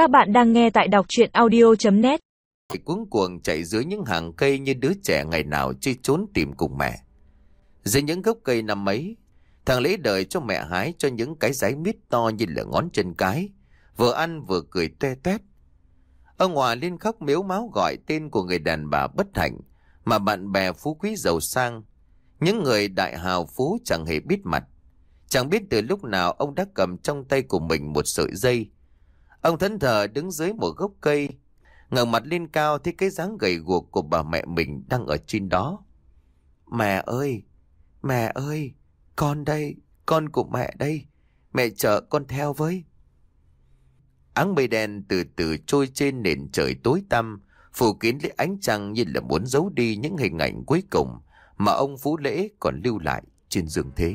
Các bạn đang nghe tại đọc chuyện audio.net Cuốn cuồng chạy dưới những hàng cây như đứa trẻ ngày nào chơi trốn tìm cùng mẹ. Dưới những gốc cây năm ấy, thằng Lễ đợi cho mẹ hái cho những cái giấy mít to như là ngón chân cái, vừa ăn vừa cười toe toét. Ông Hòa liên khóc miếu máu gọi tên của người đàn bà bất hạnh, mà bạn bè phú quý giàu sang. Những người đại hào phú chẳng hề biết mặt. Chẳng biết từ lúc nào ông đã cầm trong tay của mình một sợi dây. Ông thẫn thờ đứng dưới một gốc cây, ngẩng mặt lên cao thấy cái dáng gầy guộc của bà mẹ mình đang ở trên đó. Mẹ ơi, mẹ ơi, con đây, con của mẹ đây, mẹ chở con theo với. Áng mây đen từ từ trôi trên nền trời tối tăm, phủ kín lấy ánh trăng như là muốn giấu đi những hình ảnh cuối cùng mà ông Phú Lễ còn lưu lại trên giường thế.